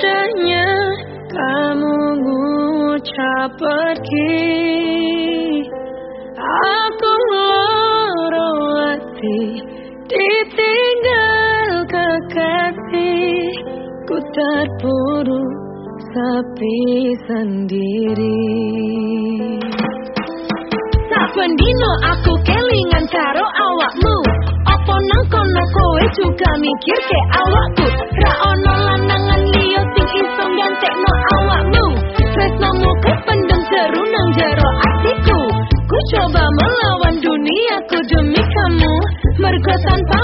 mudahnya kamu ngucap pergi Aku lorong hati ditinggal kekasih Ku terpuruk sepi sendiri Tak pendino aku kelingan karo awakmu Apa nang kono kowe juga mikir ke awak. Chris and Pat.